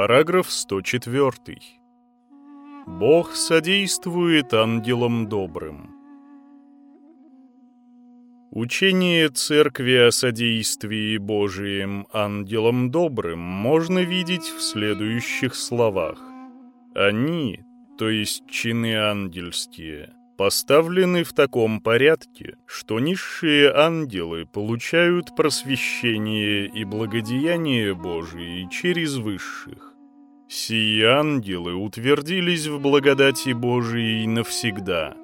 Параграф 104. Бог содействует ангелам добрым. Учение Церкви о содействии Божиим ангелам добрым можно видеть в следующих словах. Они, то есть чины ангельские, поставлены в таком порядке, что низшие ангелы получают просвещение и благодеяние Божие через высших. Сии ангелы утвердились в благодати Божией навсегда.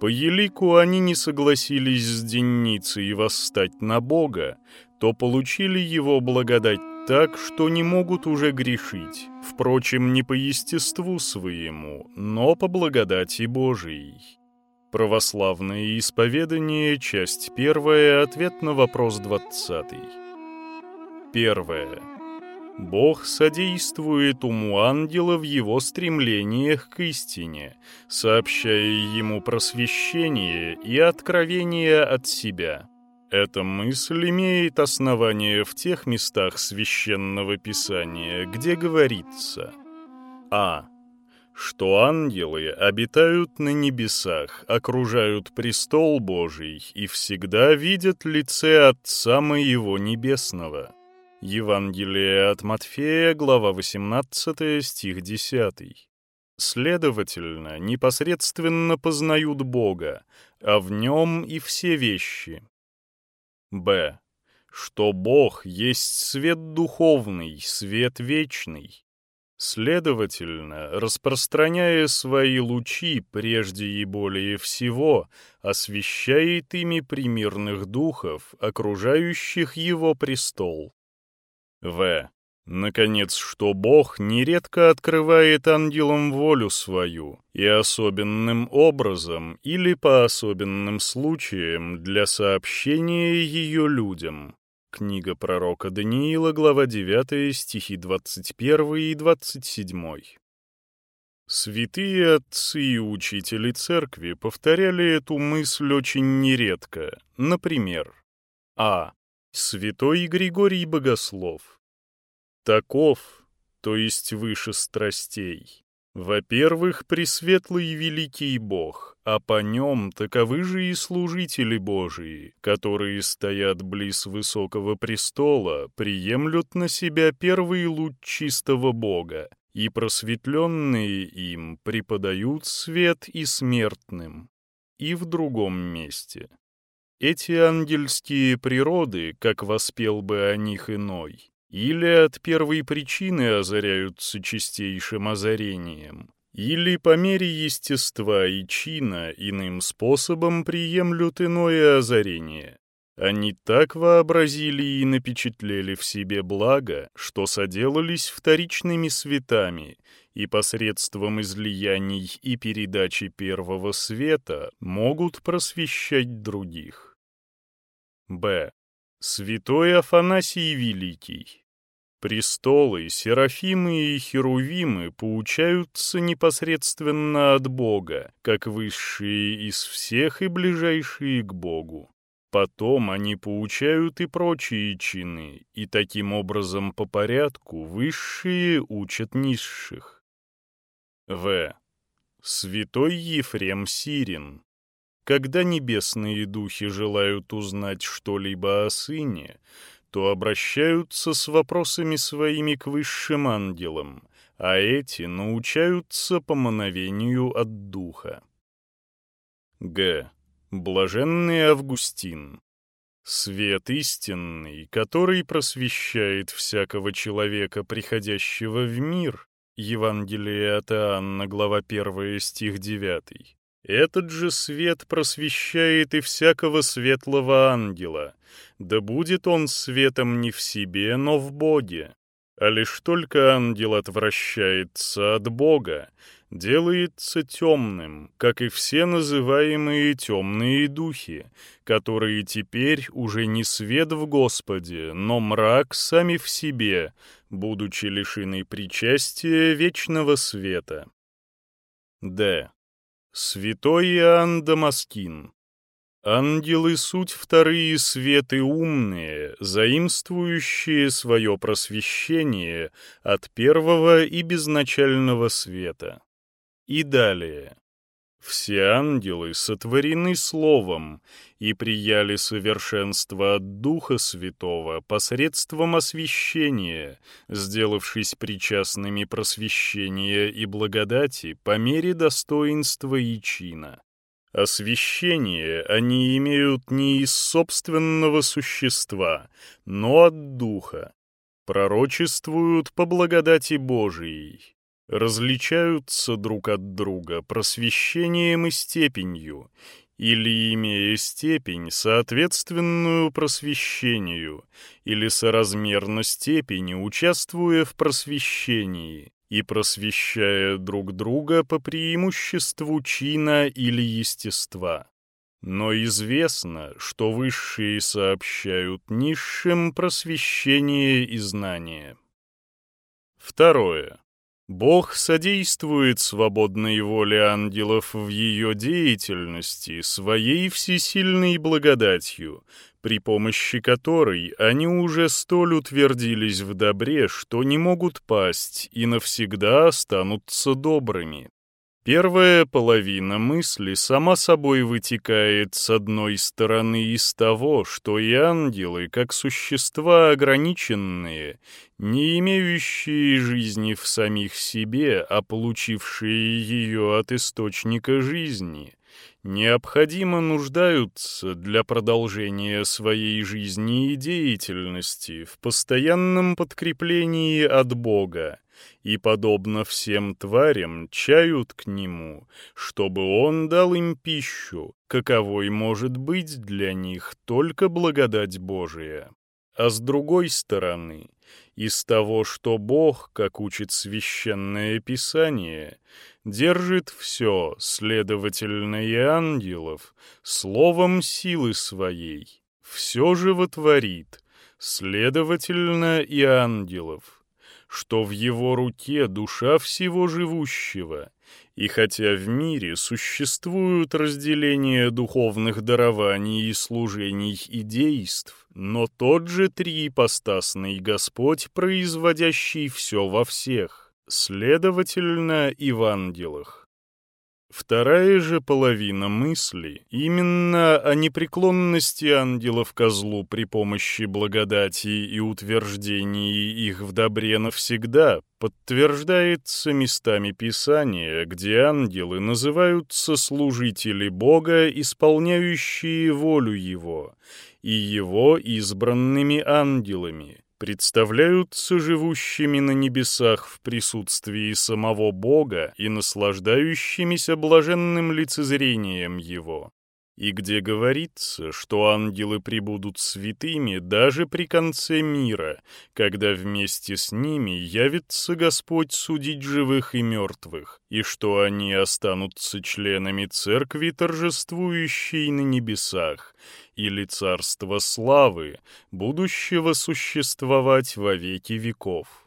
По елику они не согласились с денницей восстать на Бога, то получили его благодать так, что не могут уже грешить, впрочем, не по естеству своему, но по благодати Божией. Православное исповедание, часть первая, ответ на вопрос двадцатый. Первое. Бог содействует уму ангела в его стремлениях к истине, сообщая ему просвещение и откровение от себя. Эта мысль имеет основание в тех местах священного писания, где говорится А что ангелы обитают на небесах, окружают престол Божий и всегда видят лице Отца Моего Небесного. Евангелие от Матфея, глава 18, стих 10. Следовательно, непосредственно познают Бога, а в нем и все вещи. Б. Что Бог есть свет духовный, свет вечный, Следовательно, распространяя свои лучи прежде и более всего, освещает ими примирных духов, окружающих его престол. В. Наконец, что Бог нередко открывает ангелам волю свою и особенным образом или по особенным случаям для сообщения ее людям. Книга пророка Даниила, глава 9, стихи 21 и 27. Святые отцы и учители церкви повторяли эту мысль очень нередко. Например, А. Святой Григорий Богослов. Таков, то есть выше страстей, во-первых, Пресветлый Великий Бог, а по нем таковы же и служители Божии, которые стоят близ высокого престола, приемлют на себя первый луч чистого Бога, и просветленные им преподают свет и смертным. И в другом месте. Эти ангельские природы, как воспел бы о них иной, или от первой причины озаряются чистейшим озарением, или по мере естества и чина иным способом приемлют иное озарение. Они так вообразили и напечатлели в себе благо, что соделались вторичными светами, и посредством излияний и передачи первого света могут просвещать других. Б. Святой Афанасий Великий Престолы, серафимы и херувимы поучаются непосредственно от Бога, как высшие из всех и ближайшие к Богу. Потом они поучают и прочие чины, и таким образом по порядку высшие учат низших. В. Святой Ефрем Сирин. Когда небесные духи желают узнать что-либо о сыне, то обращаются с вопросами своими к высшим ангелам, а эти научаются по мановению от духа. Г. Блаженный Августин. Свет истинный, который просвещает всякого человека, приходящего в мир. Евангелие от Иоанна, глава 1, стих 9 этот же свет просвещает и всякого светлого ангела, да будет он светом не в себе, но в Боге. А лишь только ангел отвращается от Бога, делается темным, как и все называемые темные духи, которые теперь уже не свет в Господе, но мрак сами в себе, будучи лишены причастия вечного света. Д. Святой Иоанн Дамаскин. Ангелы — суть вторые светы умные, заимствующие свое просвещение от первого и безначального света. И далее. Все ангелы сотворены Словом и прияли совершенство от Духа Святого посредством освящения, сделавшись причастными просвещения и благодати по мере достоинства и чина. Освящение они имеют не из собственного существа, но от Духа. Пророчествуют по благодати Божией. Различаются друг от друга просвещением и степенью, или имея степень, соответственную просвещению, или соразмерно степени, участвуя в просвещении, и просвещая друг друга по преимуществу чина или естества. Но известно, что высшие сообщают низшим просвещение и знание. Второе. Бог содействует свободной воле ангелов в ее деятельности своей всесильной благодатью, при помощи которой они уже столь утвердились в добре, что не могут пасть и навсегда останутся добрыми. Первая половина мысли сама собой вытекает с одной стороны из того, что и ангелы, как существа ограниченные, не имеющие жизни в самих себе, а получившие ее от источника жизни, необходимо нуждаются для продолжения своей жизни и деятельности в постоянном подкреплении от Бога и, подобно всем тварям, чают к Нему, чтобы Он дал им пищу, каковой может быть для них только благодать Божия. А с другой стороны, из того, что Бог, как учит Священное Писание, держит все, следовательно, и ангелов, словом силы своей, все животворит, следовательно, и ангелов, что в его руке душа всего живущего, и хотя в мире существуют разделения духовных дарований и служений и действ, но тот же триипостасный Господь, производящий все во всех, Следовательно, и в ангелах. Вторая же половина мысли именно о непреклонности ангелов козлу при помощи благодати и утверждении их в добре навсегда подтверждается местами Писания, где ангелы называются служители Бога, исполняющие волю Его, и Его избранными ангелами, представляются живущими на небесах в присутствии самого Бога и наслаждающимися блаженным лицезрением Его, и где говорится, что ангелы прибудут святыми даже при конце мира, когда вместе с ними явится Господь судить живых и мертвых, и что они останутся членами церкви, торжествующей на небесах, или царства славы, будущего существовать во веки веков.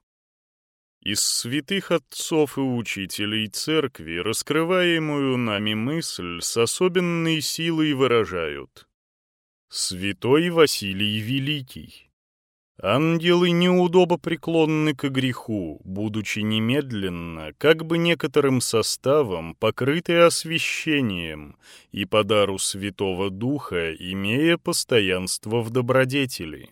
Из святых отцов и учителей церкви раскрываемую нами мысль с особенной силой выражают. Святой Василий Великий Ангелы неудобопреклонны к греху, будучи немедленно, как бы некоторым составом, покрыты освящением и по дару Святого Духа, имея постоянство в добродетели.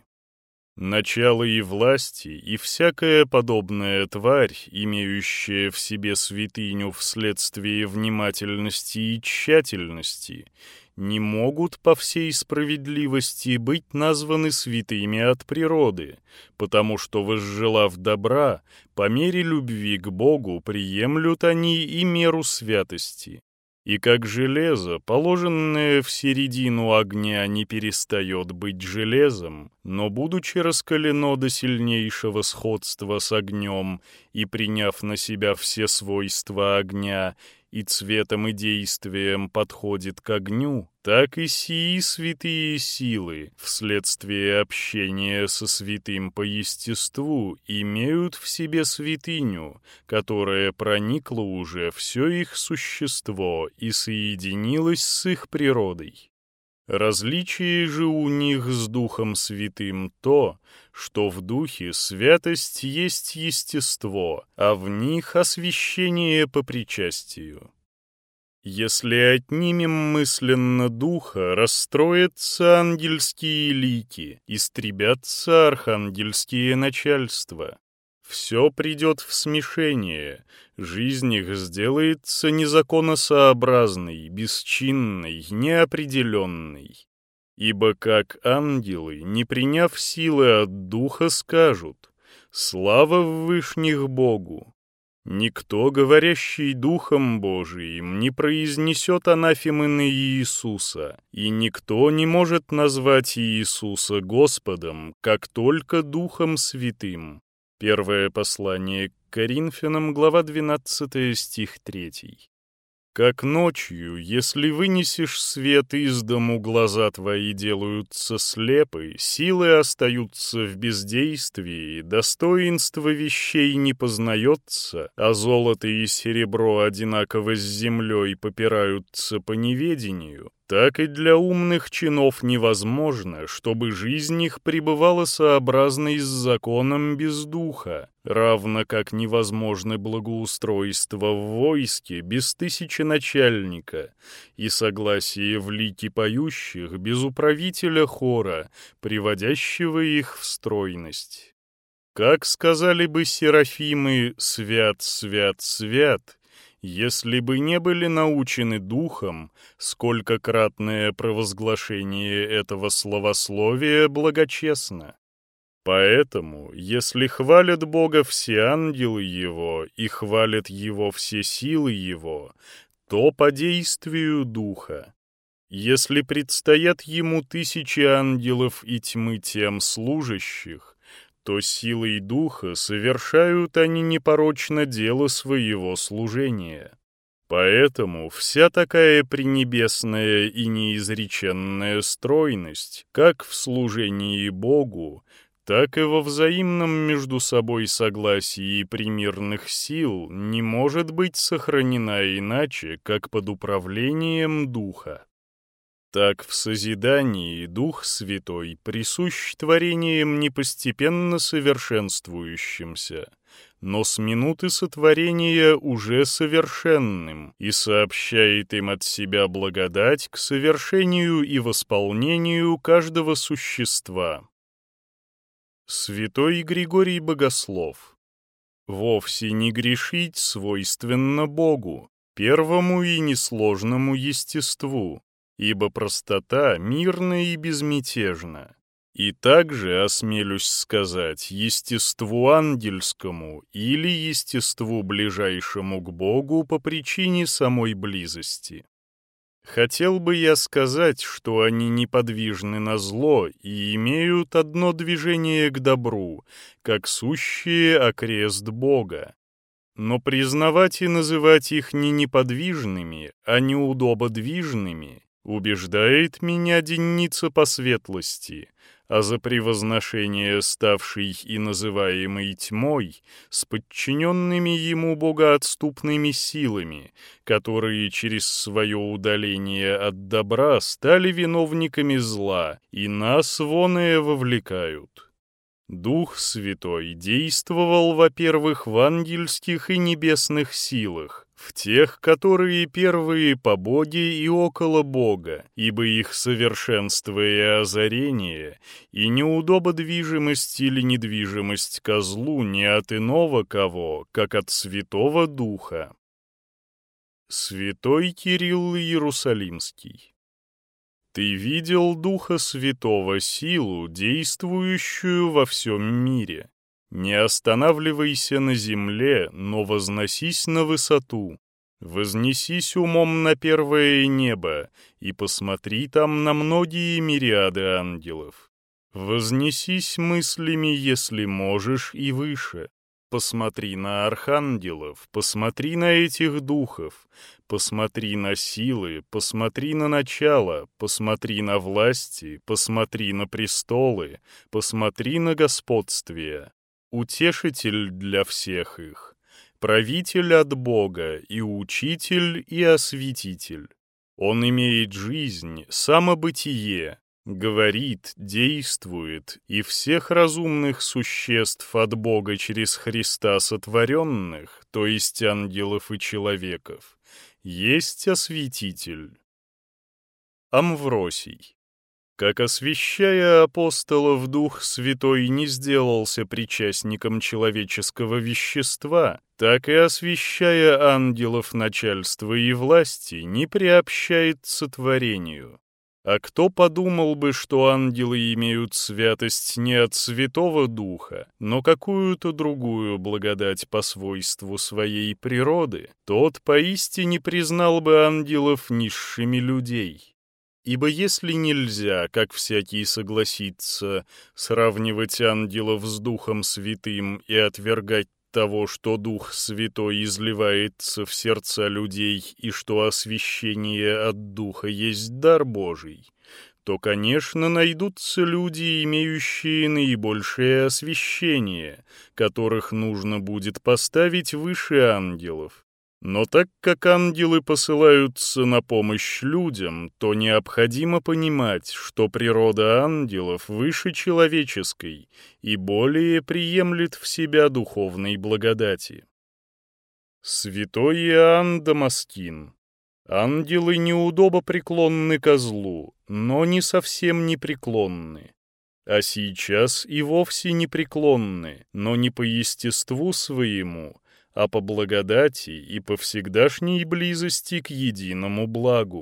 Начало и власти, и всякая подобная тварь, имеющая в себе святыню вследствие внимательности и тщательности, не могут по всей справедливости быть названы святыми от природы, потому что, возжелав добра, по мере любви к Богу приемлют они и меру святости. И как железо, положенное в середину огня, не перестает быть железом, но, будучи раскалено до сильнейшего сходства с огнем и приняв на себя все свойства огня, и цветом и действием подходит к огню, так и сии святые силы, вследствие общения со святым по естеству, имеют в себе святыню, которая проникла уже все их существо и соединилась с их природой. Различие же у них с Духом Святым то, что в Духе святость есть естество, а в них освящение по причастию. Если отнимем мысленно духа, расстроятся ангельские лики, истребятся архангельские начальства. Все придет в смешение, жизнь их сделается незаконосообразной, бесчинной, неопределенной. Ибо как ангелы, не приняв силы от духа, скажут «Слава в вышних Богу!» Никто, говорящий Духом Божиим, не произнесет анафемы на Иисуса, и никто не может назвать Иисуса Господом, как только Духом Святым. Первое послание к Коринфянам, глава 12, стих 3. Как ночью, если вынесешь свет из дому, глаза твои делаются слепы, силы остаются в бездействии, достоинство вещей не познается, а золото и серебро одинаково с землей попираются по неведению, так и для умных чинов невозможно, чтобы жизнь их пребывала сообразной с законом без духа, равно как невозможно благоустройство в войске без тысячи начальника и согласие в лике поющих без управителя хора, приводящего их в стройность. Как сказали бы серафимы «свят, свят, свят», если бы не были научены духом, сколькократное провозглашение этого словословия благочестно. Поэтому, если хвалят Бога все ангелы Его и хвалят Его все силы Его, то по действию Духа. Если предстоят Ему тысячи ангелов и тьмы тем служащих, то силой духа совершают они непорочно дело своего служения. Поэтому вся такая пренебесная и неизреченная стройность, как в служении Богу, так и во взаимном между собой согласии примирных сил не может быть сохранена иначе, как под управлением Духа. Так в созидании Дух Святой присущ творениям непостепенно совершенствующимся, но с минуты сотворения уже совершенным и сообщает им от себя благодать к совершению и восполнению каждого существа. Святой Григорий Богослов Вовсе не грешить свойственно Богу, первому и несложному естеству, ибо простота мирна и безмятежна. И также, осмелюсь сказать, естеству ангельскому или естеству ближайшему к Богу по причине самой близости. Хотел бы я сказать, что они неподвижны на зло и имеют одно движение к добру, как сущие окрест Бога. Но признавать и называть их не неподвижными, а неудободвижными убеждает меня денница по светлости, а за превозношение ставшей и называемой тьмой с подчиненными ему богоотступными силами, которые через свое удаление от добра стали виновниками зла и нас воное вовлекают. Дух Святой действовал, во-первых, в ангельских и небесных силах, в тех, которые первые по Боге и около Бога, ибо их совершенство и озарение, и неудободвижимость или недвижимость козлу не от иного кого, как от Святого Духа. Святой Кирилл Иерусалимский Ты видел Духа Святого силу, действующую во всем мире, не останавливайся на земле, но возносись на высоту. Вознесись умом на первое небо и посмотри там на многие мириады ангелов. Вознесись мыслями, если можешь, и выше. Посмотри на архангелов, посмотри на этих духов, посмотри на силы, посмотри на начало, посмотри на власти, посмотри на престолы, посмотри на господствие утешитель для всех их, правитель от Бога и учитель и осветитель. Он имеет жизнь, самобытие, говорит, действует, и всех разумных существ от Бога через Христа сотворенных, то есть ангелов и человеков, есть осветитель. Амвросий. Как освящая апостолов Дух Святой не сделался причастником человеческого вещества, так и освящая ангелов начальства и власти не приобщается творению. А кто подумал бы, что ангелы имеют святость не от Святого Духа, но какую-то другую благодать по свойству своей природы, тот поистине признал бы ангелов низшими людей. Ибо если нельзя, как всякий согласится, сравнивать ангелов с Духом Святым и отвергать того, что Дух Святой изливается в сердца людей и что освящение от Духа есть дар Божий, то, конечно, найдутся люди, имеющие наибольшее освящение, которых нужно будет поставить выше ангелов, но так как ангелы посылаются на помощь людям, то необходимо понимать, что природа ангелов выше человеческой и более приемлет в себя духовной благодати. Святой Иоанн Дамаскин Ангелы неудобо преклонны козлу, но не совсем непреклонны. А сейчас и вовсе непреклонны, но не по естеству своему, а по благодати и по всегдашней близости к единому благу.